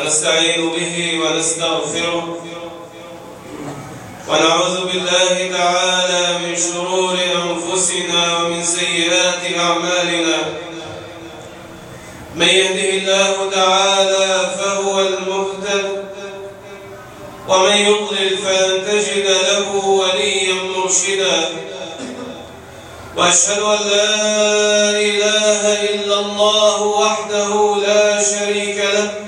ونستعين به ونستغفره ونعوذ بالله تعالى من شرور أنفسنا ومن سيئات أعمالنا من يهده الله تعالى فهو المهتد ومن يضلل فلن تجد له وليا مرشدا وأشهد أن لا إله إلا الله وحده لا شريك له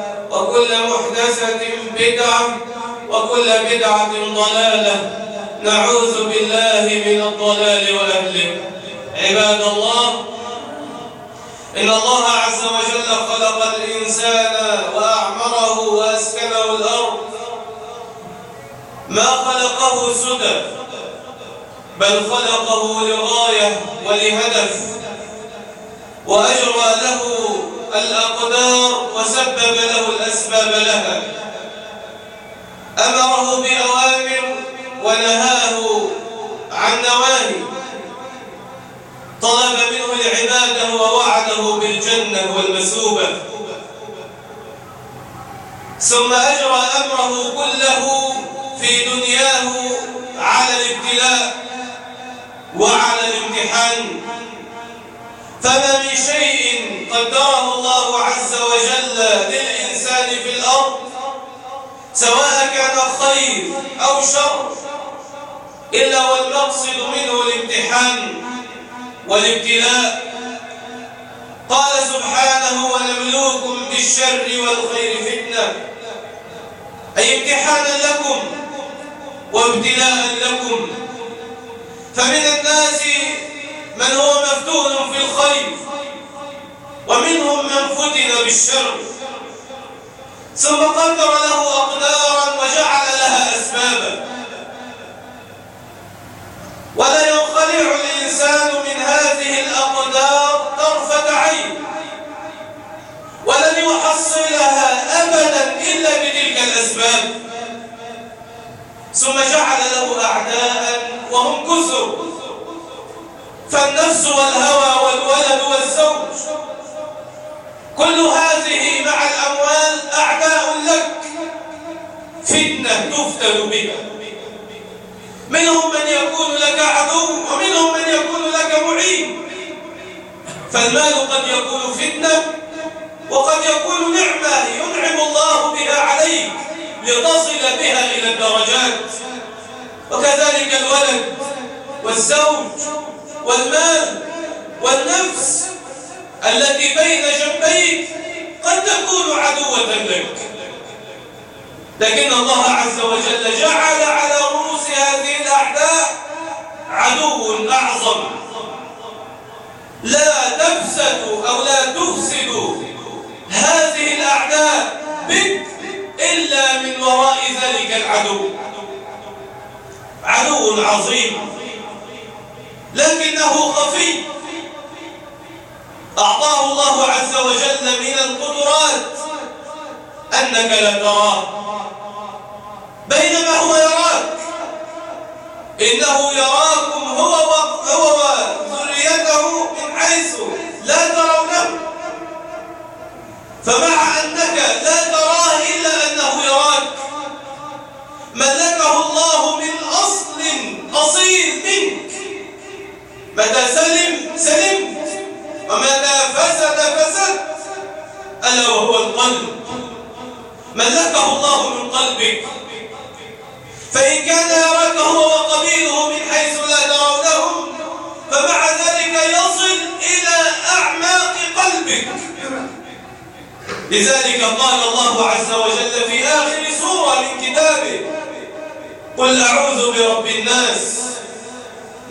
وكل محدثة بدعة وكل بدعة ضلالة. نعوذ بالله من الضلال وأهله عباد الله إن الله عز وجل خلق الإنسان وأعمره وأسكنه الأرض. ما خلقه سدى بل خلقه لغاية ولهدف. وأجرى له الأقدار وسبب له الأسباب لها. أمره بأوامر ونهاه عن نواهي. طلب منه العبادة ووعده بالجنة والمسوبة. ثم أجرى أمره كله في دنياه على الابتلاء وعلى الامتحان. فما من شيء قدره الله عز وجل للإنسان في الأرض سواء كان خير أو شر إلا والمقصد منه الامتحان والابتلاء. قال سبحانه ونبلوكم بالشر والخير فتنة. أي امتحانا لكم وابتلاء لكم. فمن الناس من هو مفتون في الخير ومنهم من فتن بالشر. ثم قدر له أقدارا وجعل لها أسبابا. ولا ينخلع الإنسان من هذه الأقدار طرفة عين. ولن يحصلها أبدا إلا بتلك الأسباب. ثم جعل له أعداء وهم كثر. فالنفس والهوى والولد والزوج. كل هذه مع الأموال أعداء لك. فتنة تفتن بها منهم من يكون لك عدو ومنهم من يكون لك معين. فالمال قد يكون فتنة وقد يكون نعمة ينعم الله بها عليك لتصل بها إلى الدرجات. وكذلك الولد والزوج. والمال والنفس التي بين جنبيك قد تكون عدوة لك. لكن الله عز وجل جعل على رؤوس هذه الأعداء عدو أعظم. لا تفسد أو لا تفسد هذه الأعداء بك إلا من وراء ذلك العدو. عدو عظيم. لكنه خفي. أعطاه الله عز وجل من القدرات أنك لا تراه. بينما هو يراك. إنه يراكم هو هو وذريته من حيث لا ترونه. فمع أنك لا تراه إلا أنه يراك. ملكه الله من أصل أصيل منك. متى سلم سلم. وماذا فسد فسد. ألا وهو القلب. ملكه الله من قلبك. فإن كان يراك هو وقبيله من حيث لا ترونهم فمع ذلك يصل إلى أعماق قلبك. لذلك قال الله عز وجل في آخر سورة من كتابه قل أعوذ برب الناس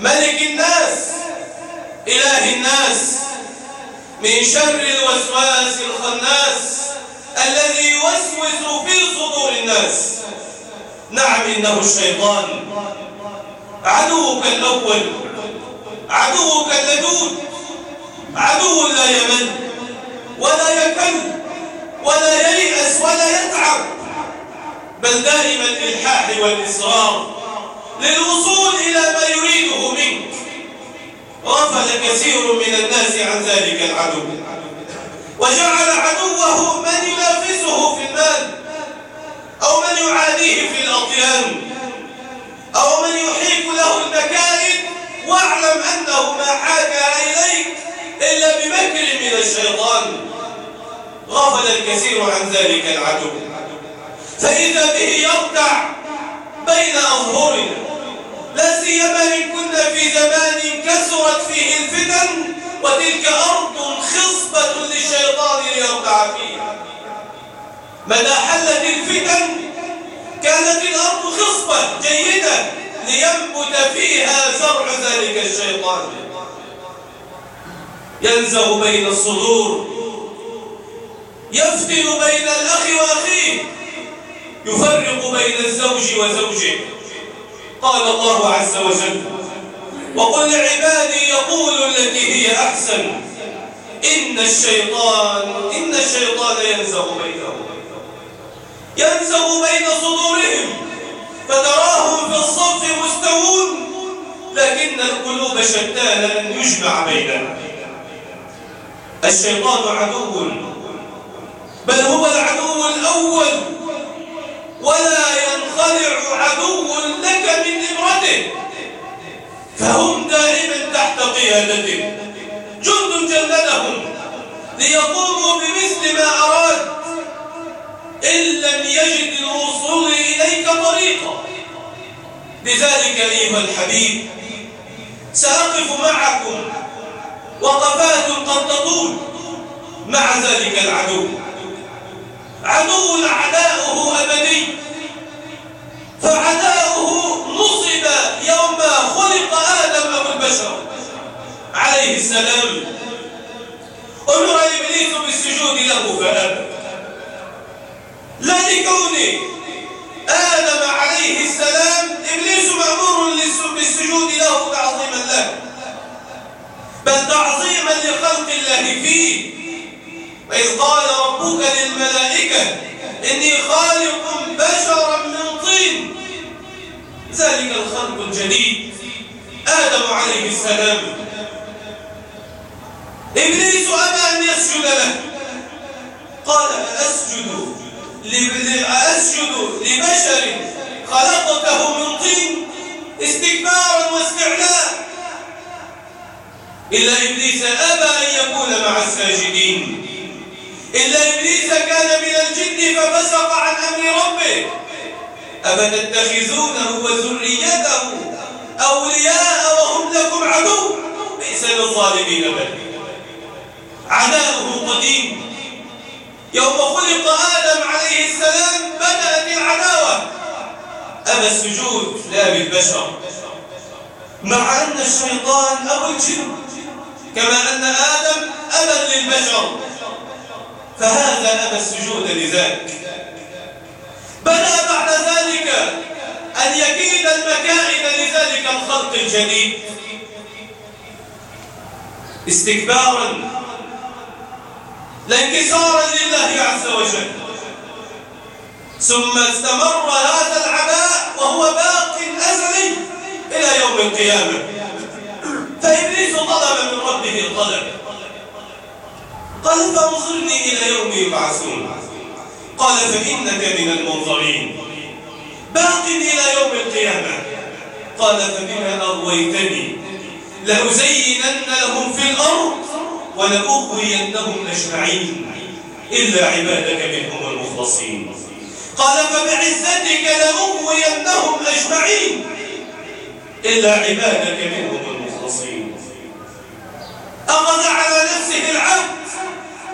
ملك الناس إله الناس من شر الوسواس الخناس الذي يوسوس في صدور الناس. نعم إنه الشيطان. عدوك الأول عدوك اللدود عدو لا يمل ولا يكل ولا ييأس ولا يتعب بل دائما الإلحاح والإصرار. للوصول إلى ما يريده منك. غفل كثير من الناس عن ذلك العدو. وجعل عدوه من ينافسه في المال أو من يعاديه في الأطيان أو من يحيك له المكائد. واعلم أنه ما حاكى إليك إلا بمكر من الشيطان. غفل الكثير عن ذلك العدو. فإذا به يرتع بين أظهرنا لا سيما إن كنا في زمان كسرت فيه الفتن وتلك أرض خصبة للشيطان ليوقع فيها. متى حلت الفتن كانت الأرض خصبة جيدة لينبت فيها زرع ذلك الشيطان. ينزغ بين الصدور يفتن بين الأخ وأخيه يفرق بين الزوج وزوجه. قال الله عز وجل وقل لعبادي يقول التي هي أحسن. إن الشيطان إن الشيطان ينزغ بينهم. ينزغ بين صدورهم. فتراهم في الصف مستوون. لكن القلوب شتى لن يجمع بيننا الشيطان عدو. بل هو العدو الأول. ولا ينخلع عدو لك من امرته فهم دائما تحت قيادته جند جندهم ليقوموا بمثل ما أراد. إن لم يجد الوصول إليك طريقا. لذلك أيها الحبيب سأقف معكم وقفات قد تطول مع ذلك العدو. عدو عداؤه أبدي. فعداؤه نصب يوم خلق آدم أبو البشر عليه السلام. أمر إبليس بالسجود له فأبى لا لكونه آدم عليه السلام إبليس مأمور بالسجود له تعظيما له. بل تعظيما لخلق الله فيه. وإذ قال ربك للملائكة إني خالق بشرا من طين ذلك الخلق الجديد. آدم عليه السلام. إبليس أبى أن يسجد له. قال أسجد أسجد لبشر خلقته من طين استكبارا واستعلاء. إلا إبليس أبى أن يكون مع الساجدين. إلا إبليس كان من الجن ففسق عن أمر ربه. أفتتخذونه وذريته أولياء وهم لكم عدو؟ ليس للظالمين بل عداؤه قديم. يوم خلق آدم عليه السلام بدأت العداوة. أما السجود لا بالبشر؟ مع أن الشيطان أبو الجن. كما أن آدم أبا للبشر. فهذا أبى السجود لذلك بدأ بعد ذلك أن يكيد المكائد لذلك الخلق الجديد. استكبارا لانكسارا لله عز وجل. ثم استمر هذا العباء وهو باقي الأزل إلى يوم القيامة. قال فانظرني إلى يوم يبعثون. قال فإنك من المنظرين. باق إلى يوم القيامة. قال فبما أغويتني. لأزينن لهم في الأرض ولأغوينهم أجمعين. إلا عبادك منهم المخلصين. قال فبعزتك لأغوينهم أجمعين. إلا عبادك منهم المخلصين. أخذ على نفسه العبد.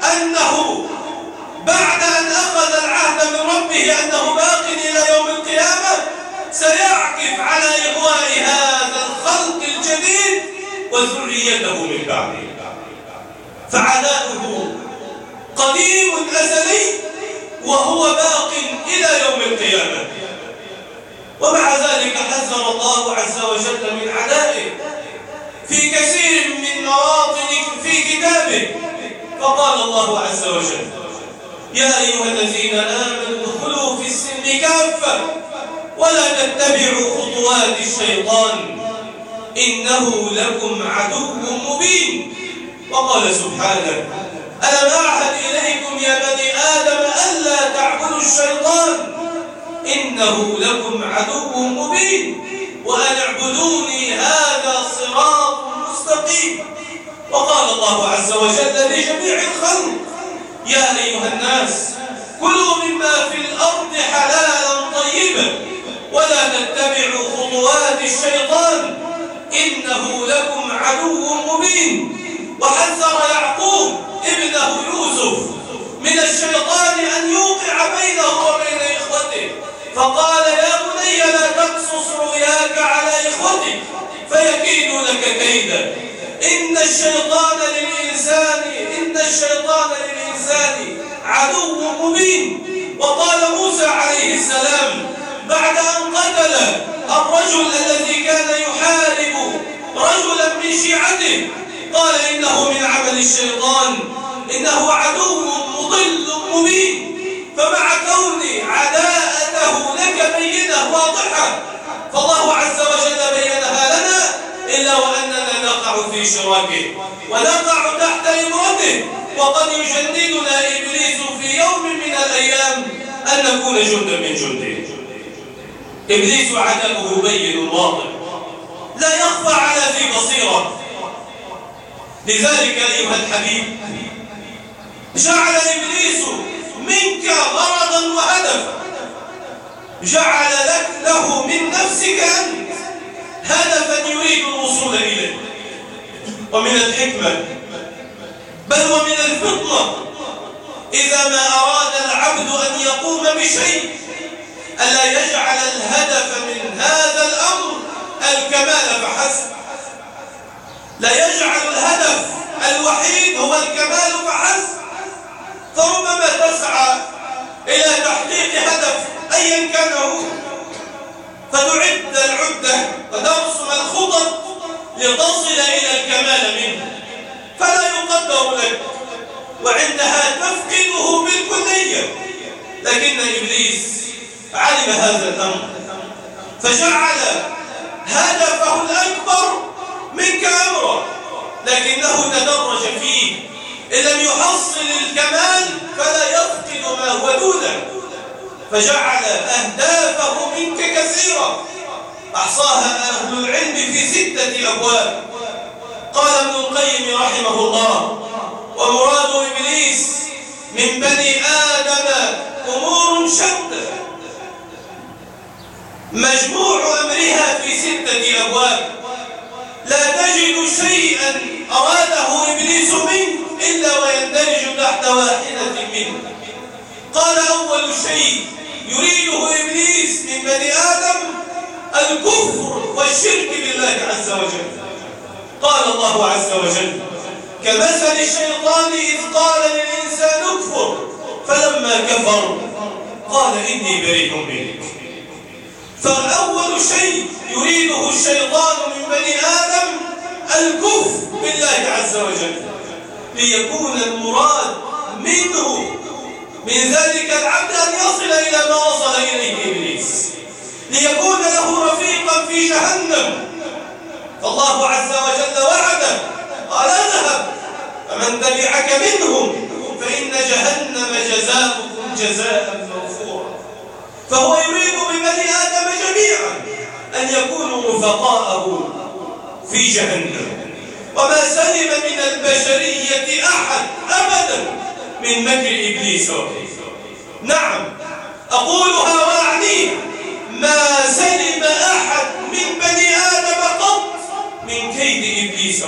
أنه بعد أن أخذ العهد من ربه أنه باق إلى يوم القيامة سيعكف على إغواء هذا الخلق الجديد وذريته من بعده. فعذابه قديم أزلي وهو باق إلى يوم القيامة. ومع ذلك حذر الله عز وجل من عدائه في كثير من مواطن في كتابه. فقال الله عز وجل يا أيها الذين آمنوا ادخلوا في السن كافة ولا تتبعوا خطوات الشيطان إنه لكم عدو مبين. وقال سبحانه ألم أعهد إليكم يا بني آدم ألا تعبدوا الشيطان؟ إنه لكم عدو مبين وأن اعبدوني هذا صراط مستقيم. وقال الله عز وجل لجميع الخلق يا أيها الناس كلوا مما في الأرض حلالا طيبا ولا تتبعوا خطوات الشيطان إنه لكم عدو مبين. وحذر يعقوب ابنه يوسف من الشيطان أن يوقع بينه وبين إخوته. فقال يا بني لا تقصص رؤياك على إخوتك فيكيد لك كيدا. إن الشيطان للانسان إن الشيطان للإنسان عدو مبين. وقال موسى عليه السلام بعد أن قتل الرجل الذي كان يحارب رجلا من شيعته قال إنه من عمل الشيطان إنه عدو مضل مبين. فمع كون عداءته لك بينة واضحة فالله عز وجل بينها لنا إلا وأننا نقع في شركه ونقع تحت إمرته. وقد يجندنا إبليس في يوم من الأيام أن نكون جندا من جنده. إبليس عدمه بين واضح. لا يخفى على ذي بصيرة. لذلك أيها الحبيب جعل إبليس منك غرضا وهدفا. جعل لك له من نفسك أنت هدفا يريد الوصول إليه. ومن الحكمة. بل ومن الفطنة. إذا ما أراد العبد أن يقوم بشيء ألا يجعل الهدف من هذا الأمر الكمال فحسب. لا يجعل الهدف الوحيد هو الكمال فحسب. فربما تسعى إلى تحقيق هدف أيا كان هو. فنعد العدة وترسم الخطط لتصل إلى الكمال منه. فلا يقدر لك وعندها تفقده بالكلية. لكن إبليس علم هذا الأمر. فجعل هدفه الأكبر منك أمرا لكنه تدرج فيه. إن لم يحصل الكمال فلا يفقد ما هو دونه. فجعل أهدافه منك كثيرة. أحصاها أهل العلم في ستة أبواب. قال ابن القيم رحمه الله ومراد إبليس من بني آدم أمور شتى مجموع أمرها في ستة أبواب. لا تجد شيئا أراده إبليس منه إلا ويندرج تحت واحدة منه. قال أول شيء يريده إبليس من بني آدم الكفر والشرك بالله عز وجل. قال الله عز وجل كمثل الشيطان إذ قال للإنسان اكفر فلما كفر قال إني بريء منك. فأول شيء يريده الشيطان من بني آدم الكفر بالله عز وجل. ليكون المراد منه من ذلك العبد أن يصل إلى ما وصل إليه إبليس. ليكون له رفيقا في جهنم. فالله عز وجل وعده قال اذهب. فمن تبعك منهم فإن جهنم جزاؤكم جزاء موفورا. فهو يريد ببني آدم جميعا أن يكونوا رفقاءه في جهنم. وما سلم من البشرية أحد أبدا. من مكر إبليس. نعم. أقولها وأعني. ما سلم أحد من بني آدم قط من كيد إبليس.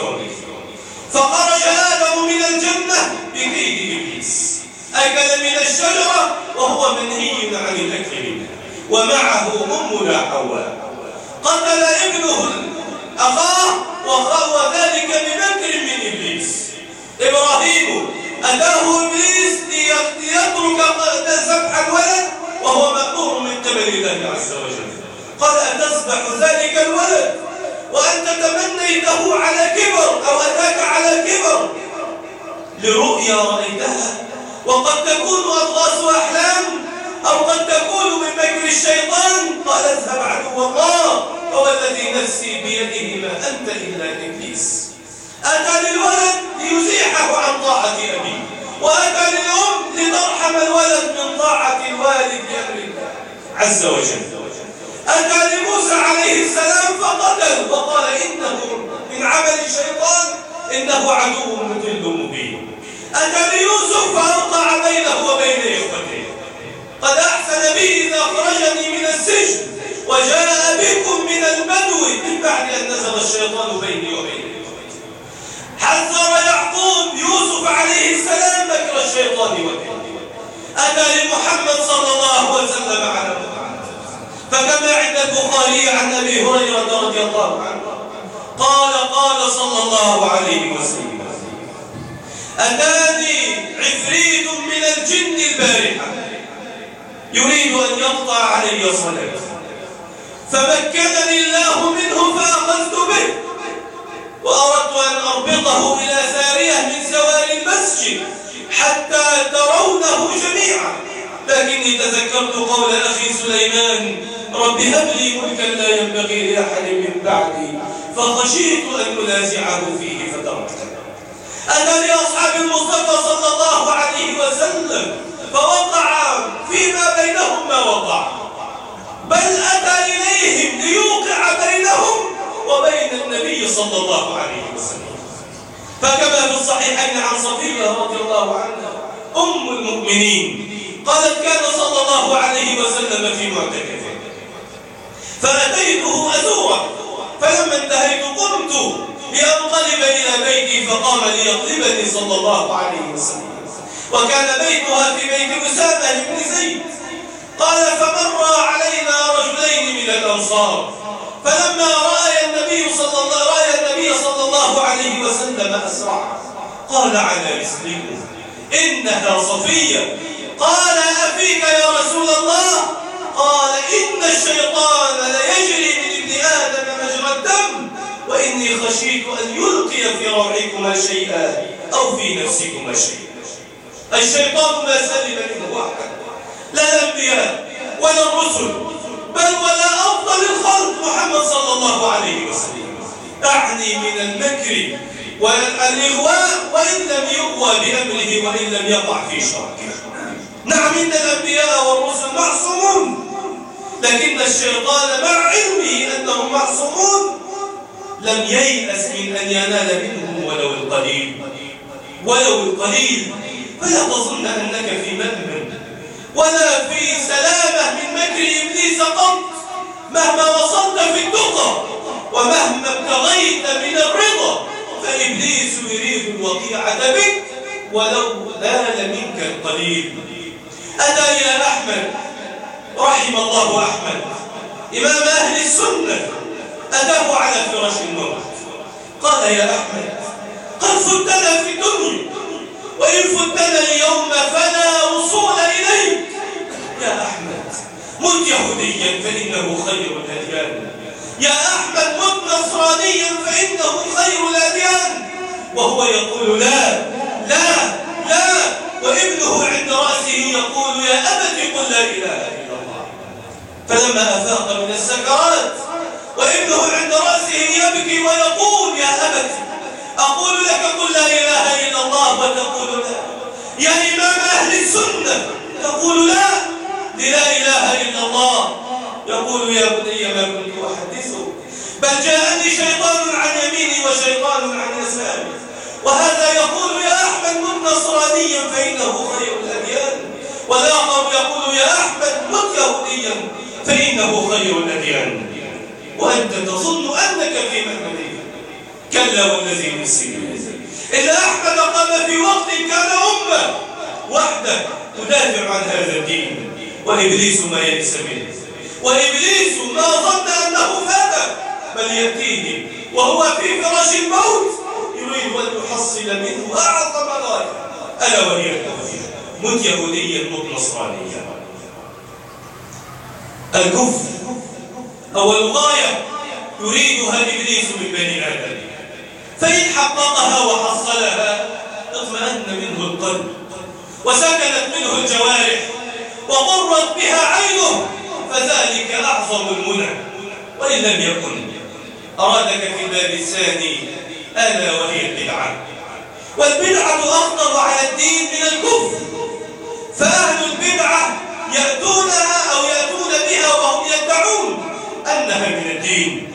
فخرج آدم من الجنة بكيد إبليس. أكل من الشجرة وهو منهي عن الأكل منها ومعه أمنا حواء. قتل ابنه أخاه وخوى ذلك بمكر من إبليس. إبراهيم أتاه إبليس بيزكي يترك سبح الولد وهو مأمور من قبل الله عز وجل. قال أتسبح ذلك الولد؟ وأنت تمنيته على كبر أو أتاك على كبر. لرؤيا رأيتها. وقد تكون أضغاث أحلام أو قد تكون من مكر الشيطان. قال اذهب عدو الله. هو الذي نفسي بيده ما أنت إلا إبليس. أتى للولد ليزيحه عن طاعة أبيه وأتى للأم لترحم الولد من طاعة الوالد بأمر الله عز وجل. أتى لموسى عليه السلام فقتله فقال إنه من عمل الشيطان إنه عدو مضل مبين. أتى ليوسف فأوقع بينه وبين إخوته. قد أحسن بي إذا أخرجني من السجن وجاء بكم من البدو من بعد أن نزل الشيطان بيني وبينه حذر يعقوب يوسف عليه السلام ذكر الشيطان وكيله أتى لمحمد صلى الله عليه وسلم على فكما عند البخاري عن أبي هريرة رضي الله عنه قال قال صلى الله عليه وسلم. أتاني عفريت من الجن البارحة يريد أن يقطع علي صلاتي فمكنني الله منه فأخذت به. وأردت أن أربطه إلى سارية من سواري المسجد حتى ترونه جميعا. لكني تذكرت قول أخي سليمان رب هب لي ملكا لا ينبغي لأحد من بعدي فخشيت أن أنازعه فيه فتركته أتى لأصحاب المصطفى صلى الله عليه وسلم فوقع فيما بينهم ما وقع. بل أتى إليهم ليوقع بينهم وبين النبي صلى الله عليه وسلم. فكما في الصحيحين عن صفية رضي الله عنها أم المؤمنين قالت كان صلى الله عليه وسلم في معتكف. فأتيته أزوره فلما انتهيت قمت لأنقلب إلى بيتي فقام ليقلبني صلى الله عليه وسلم. وكان بيتها في بيت أسامة بن زيد. قال فمر علينا رجلين من الأنصار. فلما رأى النبي صلى الله رأى النبي صلى الله عليه وسلم أسرع قال على رسله إنها صفية قال أفيك يا رسول الله؟ قال إن الشيطان ليجري من ابن آدم مجرى الدم وإني خشيت أن يلقي في روعكما شيئا أو في نفسكما شيئا. الشيطان ما سلم منه واحد لا الأنبياء ولا الرسل بل ولا أفضل الخلق محمد صلى الله عليه وسلم. أعني من المكر والإغواء وإن لم يغوى بأمره وإن لم يقع في شرك نعم إن الأنبياء والرسل معصومون لكن الشيطان مع علمه أنهم معصومون. لم ييأس من أن ينال منهم ولو القليل. ولو القليل. فلا تظن أنك في مأمن ولا في سلامة من مكر إبليس قط مهما وصلت في الدقة ومهما ابتغيت من الرضا فإبليس يريد الوقيعة بك ولو نال منك القليل أتى إلى أحمد رحم الله أحمد إمام أهل السنة أتاه على فراش الموت قال يا أحمد قد فتنا في الدنيا وإن فتنا اليوم فلا وصول إليك يا أحمد مت يهوديا فإنه خير الأديان. يا أحمد مت نصرانيا فإنه خير الأديان. وهو يقول لا لا لا. وابنه عند رأسه يقول يا أبت قل لا إله إلا الله. فلما أفاق من السكرات وابنه عند رأسه يبكي ويقول يا أبت أقول لك قل لا إله إلا الله وتقول لا. يا إمام أهل السنة تقول لا. للا إله إلا الله. يقول يا بني ما كنت أحدثه. بل جاءني شيطان عن يميني وشيطان عن يساري. وهذا يقول يا أحمد كن نصرانيا فإنه خير الأديان. والآخر يقول يا أحمد كن يهوديا فإنه خير الأديان. وأنت تظن أنك في مهمتك كلا والذي نسي. إلا أحمد قام في وقت كان أمة وحده تدافع عن هذا الدين. وإبليس ما يئس منه. وإبليس ما ظن أنه فاته بل يأتيه. وهو في فراش الموت يريد أن يحصل منه أعظم غاية ألا وهي التوحيد مت يهوديا مت نصرانيا الكفر أو الغاية يريدها إبليس من بني آدم. فإن حققها وحصلها اطمأن منه القلب وسكنت منه الجوارح وقرت بها عينه فذلك أعظم المنع وإن لم يكن أرادك في الباب الثاني ألا وهي البدعة. والبدعة أخطر على الدين من الكفر. فأهل البدعة يأتونها أو يأتون بها وهم يدعون أنها من الدين.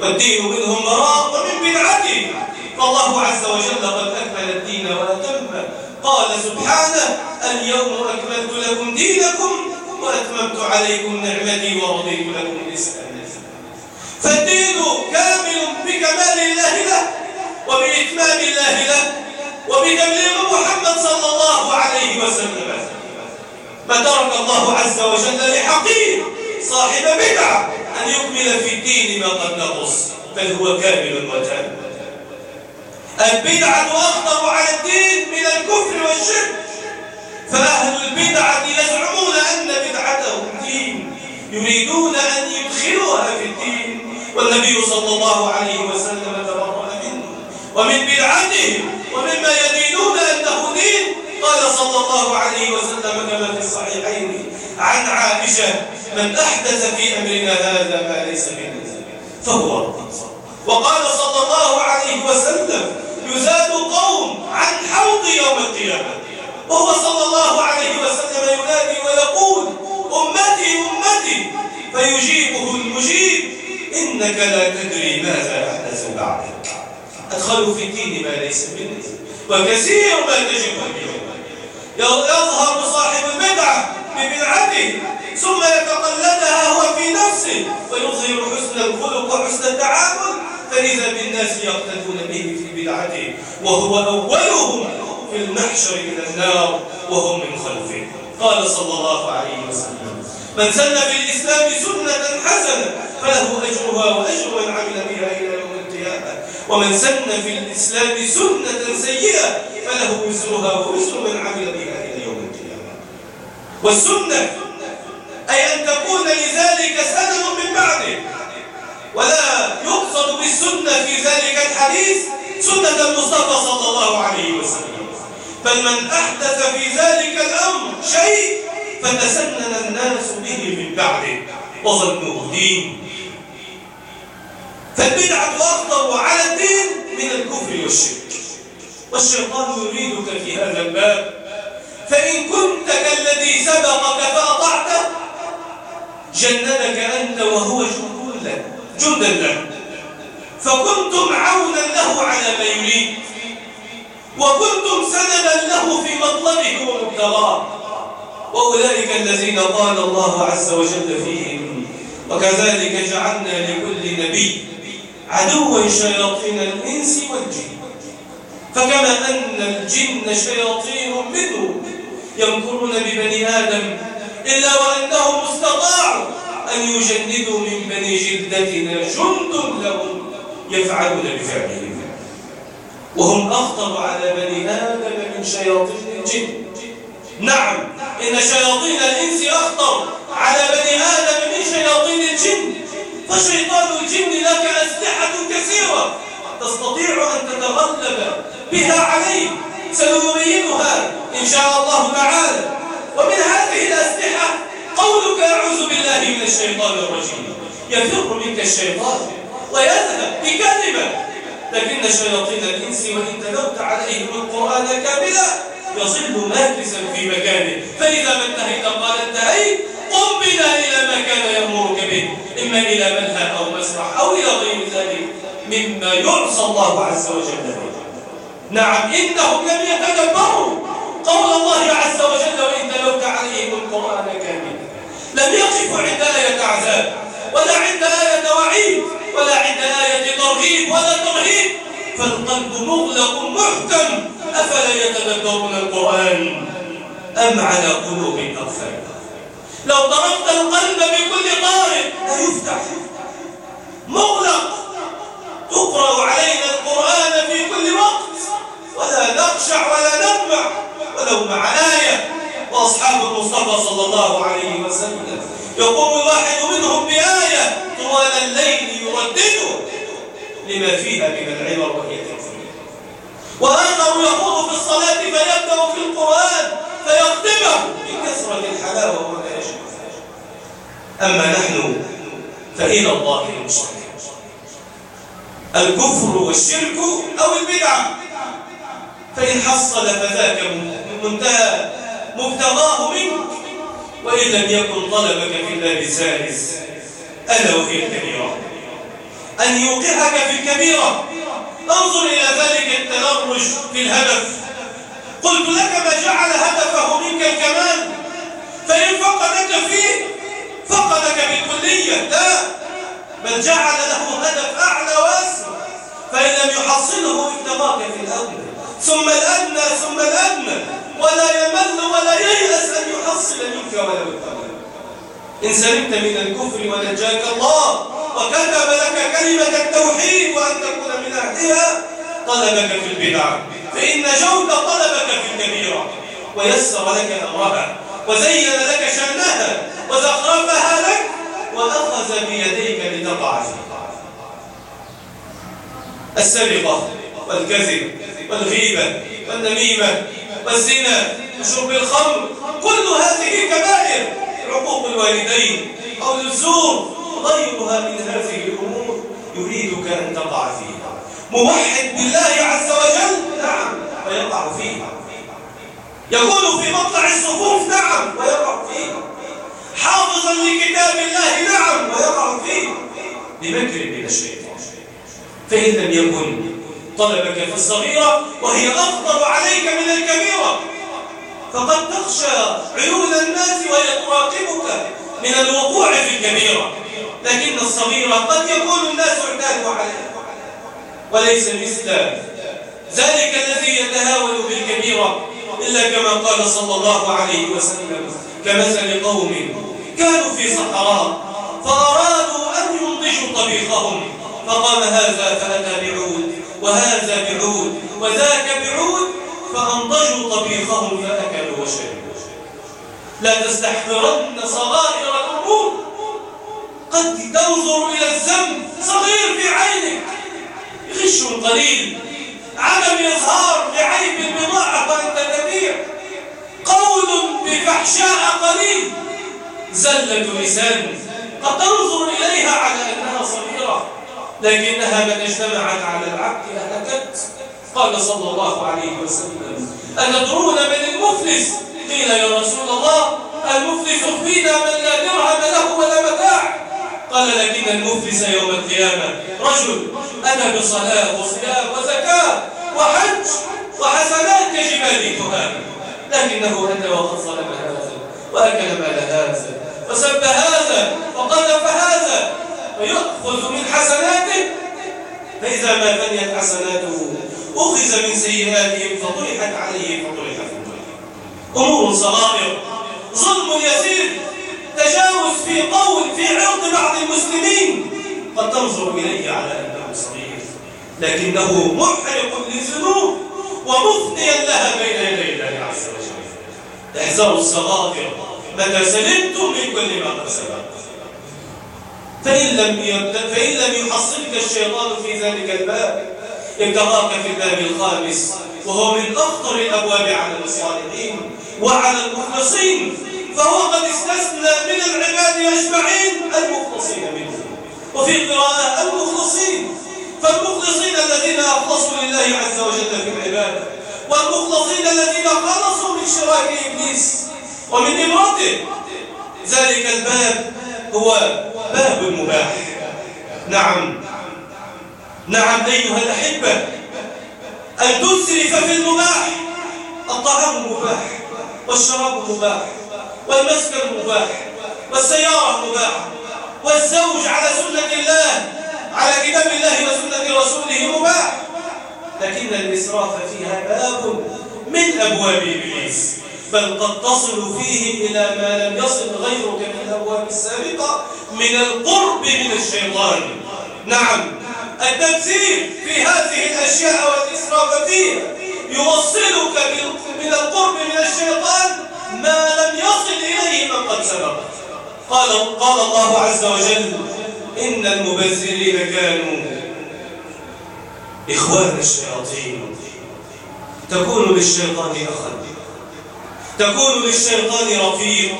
والدين منهم براء بدعته فالله عز وجل قد أكمل الدين وأتمه قال سبحانه اليوم أكملت لكم دينكم وأتممت عليكم نعمتي ورضيت لكم الإسلام فالدين كامل بكمال الله له وبإتمام الله له وبتبليغ محمد صلى الله عليه وسلم. ما ترك الله عز وجل لحقير صاحب بدعة أن يكمل في الدين ما قد نقص. بل هو كامل وتام البدعة أخطر على الدين من الكفر والشرك. فأهل البدعة يزعمون أن بدعتهم دين. يريدون أن يدخلوها في الدين. والنبي صلى الله عليه وسلم تبرأ منه. ومن بدعتهم ومما يريدون أنه دين. قال صلى الله عليه وسلم كما في الصحيحين عن عائشة من أحدث في أمرنا هذا ما ليس منه. تقوى. وقال صلى الله عليه وسلم يزاد قوم عن حوض يوم القيامة. وهو صلى الله عليه وسلم ينادي ويقول أمتي أمتي فيجيبه المجيب إنك لا تدري ماذا أحدث بعدك. أدخلوا في الدين ما ليس منه وكثير ما تجب اليوم يظهر صاحب البدعة ببدعته ثم يتقلدها هو في نفسه ويظهر حسن الخلق وحسن التعامل فإذا بالناس يقتدون به في بدعته وهو أولهم في المحشر إلى النار وهم من خلفه. قال صلى الله عليه وسلم من سن في الإسلام سنة حسنة فله أجرها وأجر من عمل بها إلى يوم القيامة. ومن سن في الإسلام سنة سيئة فله وزرها وزر من عمل بها إلى يوم القيامة. والسنة أي أن تكون لذلك سنن من بعده؟ ولا يقصد بالسنة في ذلك الحديث سنة المصطفى صلى الله عليه وسلم. فمن أحدث في ذلك الأمر شيء فتسنن الناس به من بعده. وظل دين. فالبدعة أخطر على الدين من الكفر والشرك. والشيطان يريدك في هذا الباب. فإن كنت كالذي سبقك فأطعته جندك أنت وهو جند لك جندا لك. فكنتم عونا له على ما يريد وكنتم سندا له في مطلبه ومبتغاه وأولئك الذين قال الله عز وجل فيهم وكذلك جعلنا لكل نبي عدوا شياطين الإنس والجن. فكما أن الجن شياطين منه يمكرون ببني آدم إلا وأنهم استطاعوا أن يجندوا من بني جلدتنا جند لهم يفعلون بفعلهم. وهم أخطر على بني آدم من شياطين الجن. نعم إن شياطين الإنس أخطر على بني آدم من شياطين الجن. فشيطان الجن لك أسلحة كثيرة تستطيع أن تتغلب بها عليه سنبينها إن شاء الله تعالى. ومن هذه الأسلحة قولك أعوذ بالله من الشيطان الرجيم. يفر منك الشيطان ويذهب بكذبة لكن شياطين الإنس وإن تلوت عليهم القرآن كاملا يصل ماكسا في مكانه. فإذا ما انتهيت قال انتهيت. قم بنا إلى ما كان يأمرك به. إما إلى منهى أو مسرح أو إلى غير ذلك مما يعصى الله عز وجل نعم إنهم لم يتدبروا. قول الله عز وجل وإن تلوك عليهم القرآن كاملا لم يقف عند آية عذاب ولا عند آية وعيد ولا عند آية ترهيب ولا ترهيب فالقلب مغلق محكم أفلا يتذكرون القرآن أم على قلوب أغفال. لو ضربت القلب بكل قارئ لا يفتح مغلق تقرأ علينا القرآن في كل وقت. ولا نخشع ولا ندمع ولهم عناية وأصحاب المصطفى صلى الله عليه وسلم. يقوم الواحد منهم بآية طوال الليل يردده. لما فيها من العبر واليتيم وآخر يقوم في الصلاة فيبدأ في القرآن فيختمه بكثرة الحلاوة وما يجب أما نحن فإلى الله المصير الكفر والشرك أو البدعة. فإن حصل فذاك منتهى مبتغاه منك وإن لم يكن طلبك في الله السادس ألا وفي الكبيرة. أن يوقعك في الكبيرة. انظر إلى ذلك التدرج في الهدف. قلت لك ما جعل هدفه منك الكمال. فإن فقدك فيه فقدك بالكلية. لا بل جعل له هدف أعلى واسع فإن لم يحصله ابتغاك في الأول ثم الأدنى ثم الأدنى. ولا يمل ولا ييأس أن يحصل منك ولا الثمن إن سلمت من الكفر ونجاك الله وكتب لك كلمة التوحيد وأن تكون من أهلها طلبك في البدع. فإن جود طلبك في الكبيرة. ويسر لك أمرها وزين لك شأنها وزخرفها لك وأخذ بيديك لتقع فيه السرقة والكذب والغيبة والنميمة والزنا وشرب الخمر. كل هذه كبائر عقوق الوالدين قول الزور غيرها من هذه الأمور يريدك أن تقع فيها. موحد بالله عز وجل. نعم ويقع فيها. يكون في مطلع الصفوف نعم ويقع فيها. حافظا لكتاب الله نعم ويقع فيه بمكر من الشيطان. فإن لم يكن طلبك في الصغيرة وهي أفضل عليك من الكبيرة. فقد تخشى عيون الناس وهي تراقبك من الوقوع في الكبيرة. لكن الصغيرة قد يكون الناس اعتادوا عليها. وليس مثل ذلك الذي يتهاون بالكبيرة إلا كما قال صلى الله عليه وسلم كمثل قوم كانوا في صحراء فأرادوا أن ينضجوا طبيخهم. فقام هذا فأتى بعود وهذا بعود وذاك بعود فأنضجوا طبيخهم فأكلوا وشربوا. لا تستحفرن صغائر الأمور قد تنظر إلى الذنب صغير في عينك. غش قليل عدم إظهار لعيب البضاعة وأنت تبيع قول بفحشاء قليل زلة لسان قد تنظر إليها على أنها لكنها من اجتمعت على العبد أهلكت قال صلى الله عليه وسلم أندرون من المفلس؟ قيل يا رسول الله المفلس فينا من لا درهم له ولا متاع. قال لكن المفلس يوم القيامة رجل أنا بصلاة وصيام وزكاة وحج وحسنات يجبانيتها لكنه أتى وقد ظلم هذا وأكل مال هذا وسب هذا وقذف هذا فيأخذ من حسناته فإذا ما فنيت حسناته أخذ من سيئاتهم فطرحت عليه فطرحت أمور صغائر ظلم يسير تجاوز في قول في عرض بعض المسلمين قد تنظر إليه على أنه صغير لكنه محرق للذنوب ومفنيا لها بين يدي الله عز وجل. احذروا الصغائر متى سلمتم من كل ما قد سبق. فإن لم فإن لم يحصلك الشيطان في ذلك الباب ابتغاك في الباب الخامس وهو من أخطر الأبواب على الصالحين وعلى المخلصين فهو قد استثنى من العباد أجمعين المخلصين منه وفي قراءة المخلصين فالمخلصين الذين أخلصوا لله عز وجل في العبادة والمخلصين الذين خلصوا من شراك إبليس ومن إمرته ذلك الباب هو باب مباح نعم. نعم أيها الأحبة أن تسرف في المباح الطعام مباح والشراب مباح والمسكن مباح والسيارة مباح والزوج على سنة الله على كتاب الله وسنة رسوله مباح. لكن الإسراف فيها باب من أبواب إبليس. بل قد تصل فيهم إلى ما لم يصل غيرك من الأبواب السابقة من القرب من الشيطان. نعم. التمثيل في هذه الأشياء والإسراف فيها يوصلك من القرب من الشيطان ما لم يصل إليه من قد سبق. قال, قال الله عز وجل إن المبذرين كانوا إخوان الشياطين. تكون للشيطان أخذ تكون للشيطان رفيق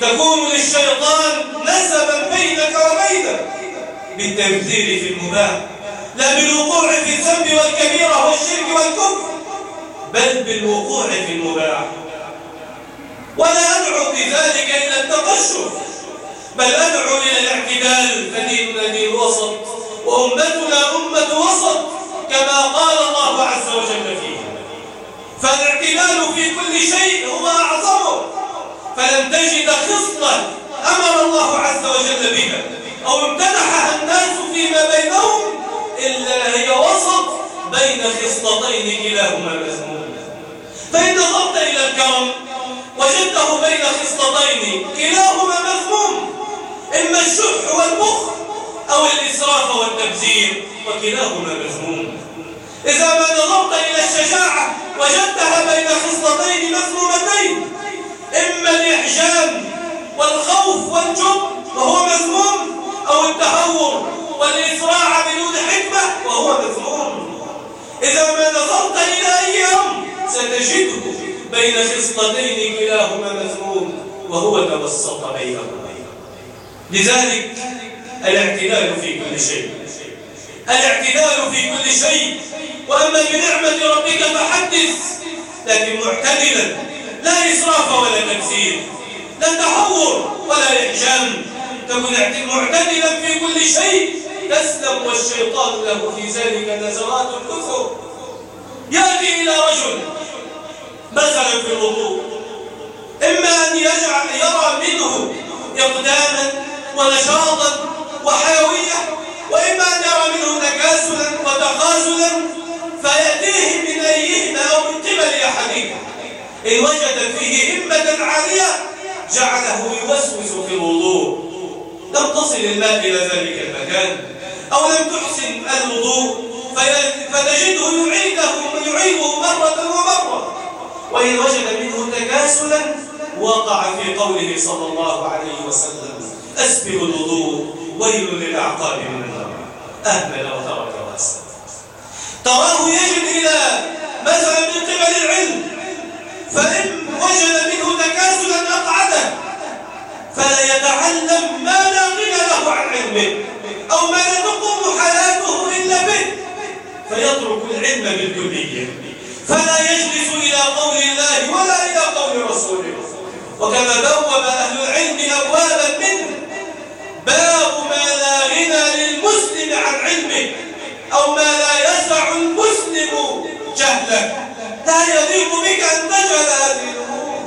تكون للشيطان نسبا بينك وبينك بالتمثيل في المباح. لا بالوقوع في الذنب والكبيرة والشرك والكفر. بل بالوقوع في المباح. ولا أدعو بذلك إلى التقشف. بل أدعو إلى الاعتدال. فديننا دين وسط وأمتنا أمة وسط. كما قال الله عز وجل. فالاعتدال في كل شيء هو أعظمه فلم تجد خصلة أمر الله عز وجل بها. أو امتنحها الناس فيما بينهم إلا هي وسط بين خصلتين كلاهما مذموم. فإن نظرت إلى الكرم وجدته بين خصلتين كلاهما مذموم. إما الشح والبخل أو الإسراف والتبذير وكلاهما مذموم. إذا ما نظرت إلى الشجاعة وجدتها بين خصلتين مذمومتين إما الإحجام والخوف والجب وهو مذموم أو التهور والإسراع بدون حكمة وهو مذموم. إذا ما نظرت إلى أي أمر ستجده بين خصلتين كلاهما مذموم وهو توسط بينهما. لذلك الاعتدال في كل شيء. الاعتدال في كل شيء. وأما بنعمة ربك فحدث. لكن معتدلا لا إسراف ولا تكسير لا تحور ولا إحجام تكن معتدلا في كل شيء تسلم والشيطان له في ذلك نزرات الكثر يأتي إلى رجل مثلا في الوضوء إما أن يجعل يرى منه إقداما ونشاطا وحيوية وإما أن يرى منه تكاسلا وتخاسلا فيأتيه من أيهما أو من قبل أحدهما إن وجد فيه همة عالية جعله يوسوس في الوضوء. لم تصل الماء إلى ذلك المكان. أو لم تحسن الوضوء فتجده يعيده يعيده مرة ومرة. وإن وجد منه تكاسلا وقع في قوله صلى الله عليه وسلم أسبغ الوضوء. ويل للأعقاب من النار. أهمل وترك رأسه تراه يجد إلى مثلا من قبل العلم فإن وجد منه تكاسلا أقعده فلا يتعلم ما لا غنى له عن علمه أو ما لا تقوم حياته إلا به فيترك العلم بالكلية. فلا يجلس إلى قول الله ولا إلى قول رسوله. وكما بوب أهل العلم أبوابا منه باب ما لا غنى للمسلم عن علمه أو ما لا يسع المسلم جهله. لا يضيق بك أن تجهل هذه الأمور.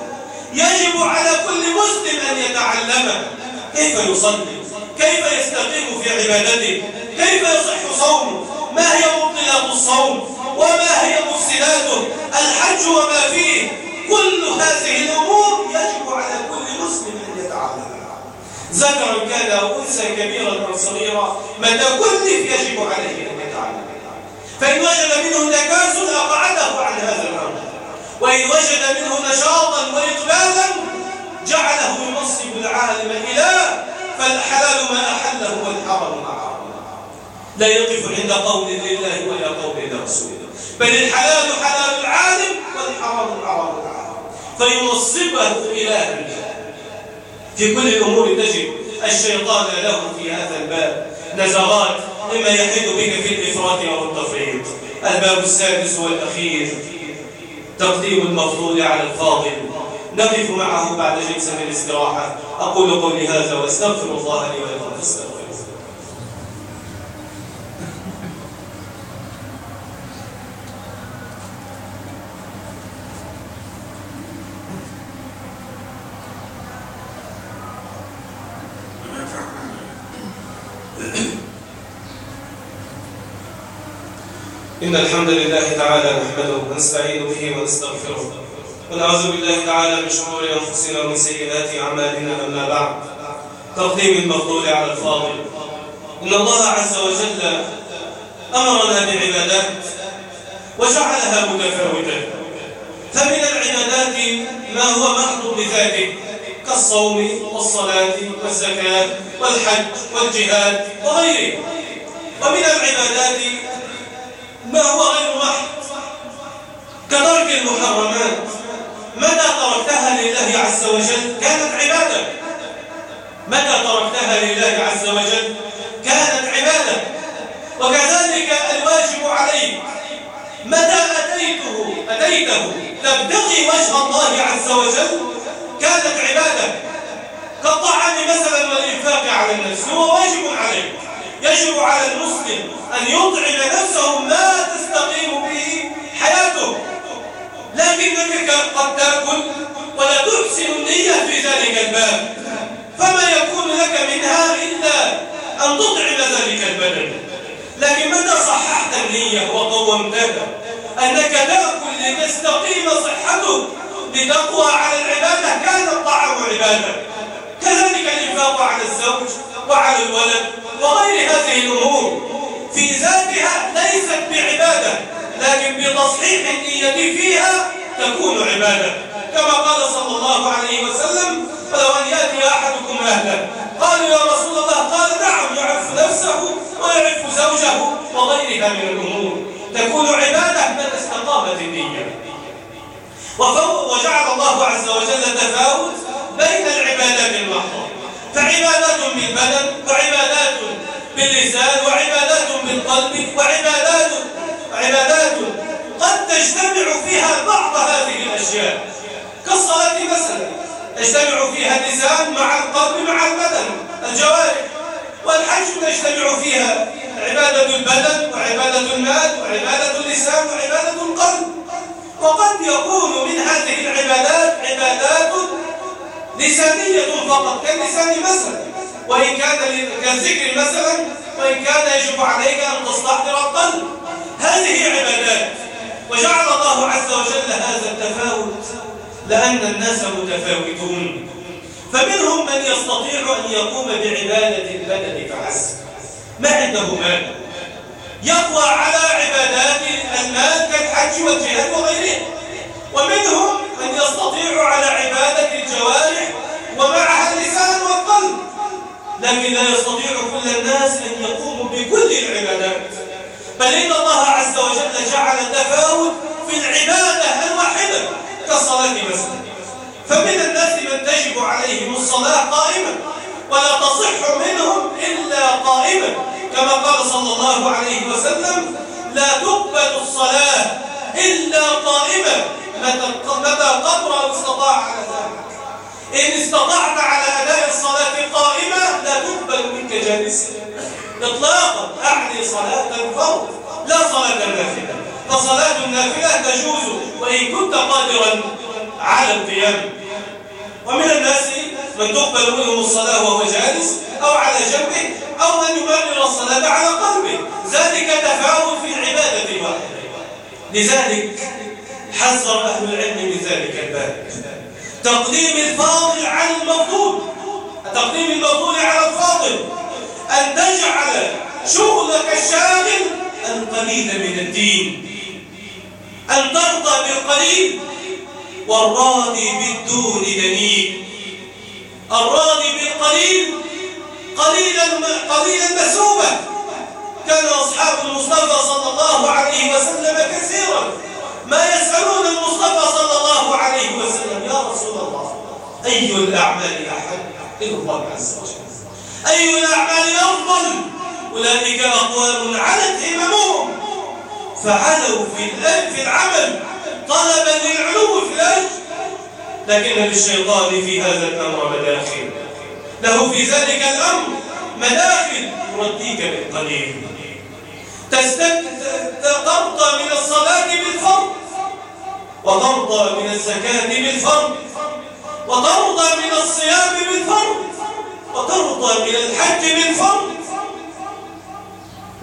يجب على كل مسلم أن يتعلم كيف يصلي كيف يستقيم في عبادته كيف يصح صومه ما هي مبطلات الصوم وما هي مفسداته الحج وما فيه. كل هذه الأمور يجب على كل مسلم ذكر كان أو كبيرة كبيرا أو صغيرا متى كلف يجب عليه أن يتعلم فإن وجد منه تكاسل أقعده عن هذا الأمر. وإن وجد منه نشاطا وإقبالا جعله ينصب العالم إله فالحلال ما أحله والحرم ما حرم. لا يقف عند قول لله ولا قول لرسوله. بل الحلال حلال العالم والحرام حرام العالم فينصبه إله الله في كل الأمور تجد الشيطان له في هذا الباب. نزغات مما يحيط بك في الإفراط أو التفريط. الباب السادس والأخير. تقديم المفضول على الفاضل. نقف معه بعد جلسة الاستراحة. أقول قولي هذا واستغفر الله لي ولكم. فاستغفر إن الحمد لله تعالى نحمده ونستعين به ونستغفره. ونعوذ بالله تعالى من شرور أنفسنا ومن سيئات أعمالنا أما بعد. تقديم المفضول على الفاضل. إن الله عز وجل أمرنا بعبادات وجعلها متفاوتة. فمن العبادات ما هو محض بذاته كالصوم والصلاة والزكاة والحج والجهاد وغيره. ومن العبادات ما هو غير واحد. كترك المحرمات. متى تركتها لله عز وجل؟ كانت عبادة. متى تركتها لله عز وجل؟ كانت عبادة. وكذلك الواجب عليه. متى أتيته؟ أتيته. تبتغي وجه الله عز وجل؟ كانت عبادة. كالطعام مثلا والإنفاق على النفس هو واجب عليه. يجب على المسلم أن يطعم نفسه ما تستقيم به حياته. لكنك قد تأكل ولا تحسن النية في ذلك الباب. فما يكون لك منها إلا أن تطعم ذلك البدن. لكن متى صححت النية وقومتها أنك تأكل لتستقيم صحتك لتقوى على العبادة؟ كان الطعام عبادة. كذلك الإنفاق على الزوج وعلى الولد وغير هذه الأمور. في ذاتها ليست بعبادة لكن بتصحيح النية فيها تكون عبادة. كما قال صلى الله عليه وسلم فلو أن يأتي أحدكم أهلا. قالوا يا رسول الله قال نعم يعرف نفسه ويعرف زوجه وغيرها من الأمور. تكون عبادة من استقامت النية. وجعل الله عز وجل تفاوت بين العبادة المحضه فعبادات بالبدن وعبادات باللسان وعبادات بالقلب وعبادات عبادات قد تجتمع فيها بعض هذه الأشياء. كالصلاة مثلا. تجتمع فيها اللسان مع القلب مع البدن الجوارح. والحج تجتمع فيها عبادة البدن وعبادة المال وعبادة اللسان وعبادة القلب. وقد يكون من هذه العبادات عبادات لسانية فقط كاللسان مثلا وإن كان كالذكر مثلا وإن كان يجب عليك أن تستحضر القلب هذه عبادات وجعل الله عز وجل هذا التفاوت لأن الناس متفاوتون فمنهم من يستطيع أن يقوم بعبادة البدن فحسب ما عنده مال يقوى على عبادات المال كالحج والجهاد وغيره ومنهم من يستطيع على عبادة الجوارح ومعها اللسان والقلب. لكن لا يستطيع كل الناس أن يقوموا بكل العبادات. بل إن الله عز وجل جعل التفاوت في العبادة الواحدة كالصلاة مثلا فمن الناس من تجب عليهم الصلاة قائمة ولا تصح منهم إلا قائمة كما قال صلى الله عليه وسلم لا تقبل الصلاة إلا قائمة متى قدر المستطاع على ذلك إن استطعت على أداء الصلاة قائمة لا تقبل منك جالسا. إطلاقا أعني صلاة الفرض لا صلاة النافلة. فصلاة النافلة تجوز وإن كنت قادرا على القيام. ومن الناس من تقبل منه الصلاة وهو جالس أو على جنبه أو من يبرر الصلاة على قلبه. ذلك تفاوت في عبادة الواحدة لذلك حذر أهل العلم من ذلك الباب. تقديم الفاضل على المفضول تقديم المفضول على الفاضل. أن تجعل شغلك الشاغل القليل من الدين. أن ترضى بالقليل والراضي بالدون دليل. الراضي بالقليل قليلا قليلا مسوبا كان أصحاب المصطفى صلى الله عليه وسلم كثيرا. ما يسألون المصطفى صلى الله عليه وسلم يا رسول الله أي الأعمال أحد؟ إلى الله عز وجل. أي الأعمال أفضل؟ أولئك أقوال علت هممهم فعلوا في في العمل طلبا للعلو في الأجر. لكن للشيطان في هذا الأمر مداخل. له في ذلك الأمر مداخل. يرديك بالقليل. ترضى من الصلاة بالفرض وترضى من الزكاة بالفرض وترضى من الصيام بالفرض وترضى من الحج بالفرض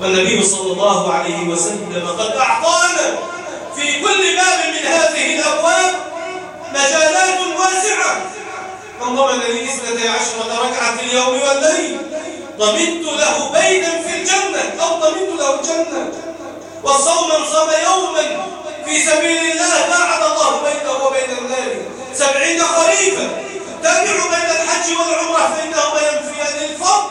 والنبي صلى الله عليه وسلم قد أعطانا في كل باب من هذه الأبواب مجالات واسعة من ضمن اثنتي عشرة ركعة في اليوم والليل ضمنت له بيتا في الجنة أو ضمنت له الجنة. وصوما صام يوما في سبيل الله بعد الله بينه وبين النار سبعين خريفا. تجمع بين الحج والعمرة فإنهما ينفيان الفقر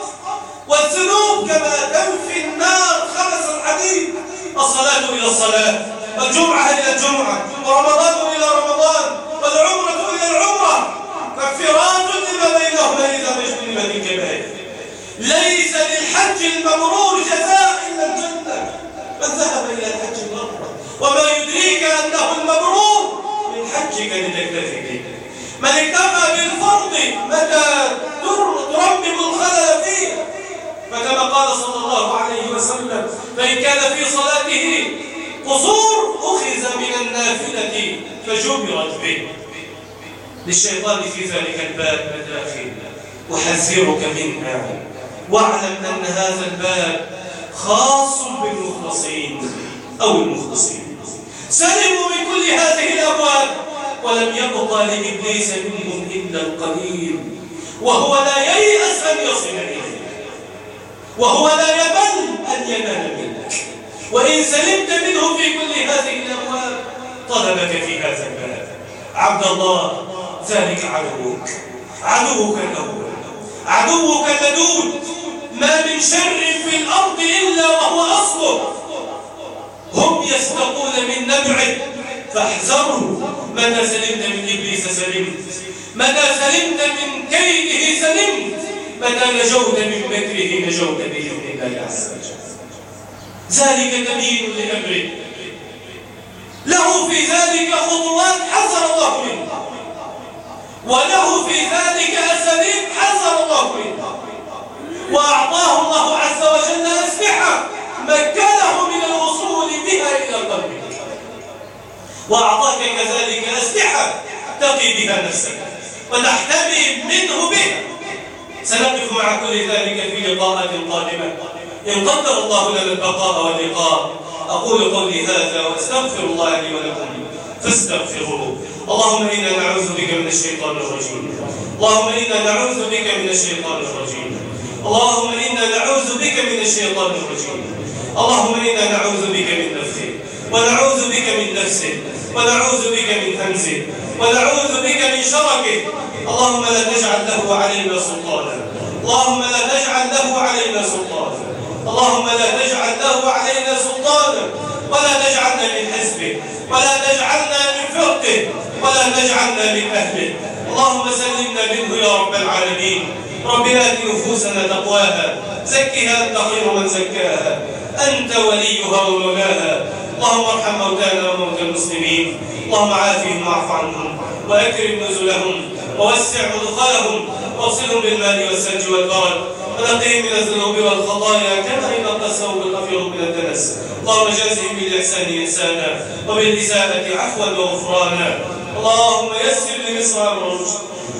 والذنوب كما تنفي النار. خمس الحديد الصلاة إلى الصلاة. والجمعة إلى الجمعة. ورمضان إلى رمضان. والعمرة إلى العمرة. كفرات لما بينهما إذا مجد لمن الجبال ليس للحج المبرور جزاء إلا الجنة. من ذهب إلى الحج المبرور؟ وما يدريك أنه المبرور من حجك لتكتفي من اكتفى بالفرض متى ترمم الخلل فيه؟ فكما قال صلى الله عليه وسلم فإن كان في صلاته قصور أخذ من النافلة فجبرت به. للشيطان في ذلك الباب مداخل. أحذرك منها. واعلم أن هذا الباب خاص بالمخلصين أو المخلصين. سلموا من كل هذه الأبواب. ولم يبقى لإبليس منهم إلا القليل. وهو لا ييأس أن يصل إليه وهو لا يمل أن ينال منك. وإن سلمت منه في كل هذه الأبواب طلبك في هذا البلد عبد الله ذلك عدوك. عدوك الأول. عدوك اللدود. ما من شر في الأرض إلا وهو أصله. هم يستقون من نبعه. فاحذروا متى سلمت من إبليس سلمت متى سلمت من كيده سلمت متى نجوت من مكره نجوت بإذن الله عز وجل ذلك تبين لأمره. له في ذلك خطوات حذر الله منه. وله في ذلك أساليب حذر الله منه. وأعطاه الله عز وجل أسلحة مكنه من الوصول بها إلى القلب. وأعطاك كذلك أسلحة تقي بها نفسك وتحتمي منه بها. سنقف مع كل ذلك في لقاءات قادمة. إن قدر الله لنا البقاء واللقاء أقول قولي هذا وأستغفر الله لي ولكم. فاستغفروه. اللهم إنا نعوذ بك من الشيطان الرجيم. اللهم إنا نعوذ بك من الشيطان الرجيم. اللهم إنا نعوذ بك من الشيطان الرجيم. اللهم إنا نعوذ بك من نفسه ونعوذ بك من نفسه ونعوذ بك من همسه ونعوذ بك من شركه اللهم لا تجعل له علينا سلطانا. اللهم لا تجعل له علينا سلطانا. اللهم لا تجعل له علينا سلطانا. ولا تجعلنا من حزبه ولا تجعلنا من فرقه ولا تجعلنا من أهله اللهم سلمنا منه يا رب العالمين. رب آت نفوسنا تقواها زكها أنت خير من زكاها. أنت وليها ومولاها. اللهم ارحم موتانا وموتى المسلمين. اللهم عافهم واعف عنهم وأكرم نزلهم ووسع مدخلهم واغسلهم بالماء والثلج والبرد. ونقيهم من الذنوب والخطايا كما ان الثوب الأبيض من الدنس. اللهم جازهم بالإحسان إنسانا وبالاساءه عفوا وغفرانا. اللهم يسر لمصر أمر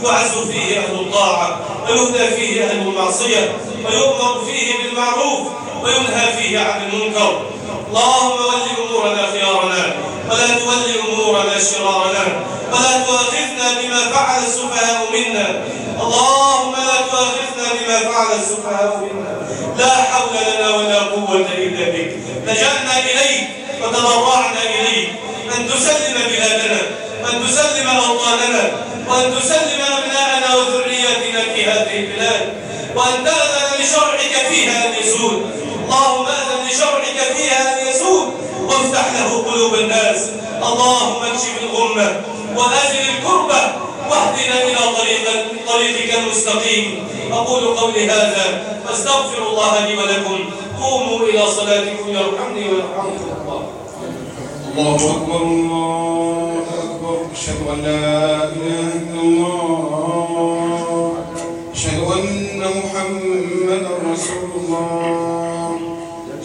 يعز فيه أهل الطاعة. ويهدى فيه أهل المعصية. ويؤمر فيه بالمعروف. وينهى فيه عن المنكر. اللهم ول أمورنا خيارنا ولا تول أمورنا شرارنا ولا تؤاخذنا بما فعل السفهاء منا. اللهم لا تؤاخذنا بما فعل السفهاء منا. لا حول لنا ولا قوة إلا بك. لجأنا إليك وتضرعنا إليك. أن تسلم بلادنا وان تسلم أوطاننا وأن تسلم أبناءنا وذرياتنا في هذه البلاد وأن تأذن لشرعك في هذه السود اللهم لشرك فيها يسود وافتح له قلوب الناس. اللهم اكشف الغمة وأجل الكربة واهدنا إلى طريق طريقك المستقيم. أقول قولي هذا واستغفر الله لي ولكم. قوموا إلى صلاتكم يرحمني ويرحمكم الله. الله أكبر الله أكبر. أشهد أن لا إله إلا الله. أشهد أن محمدا رسول الله.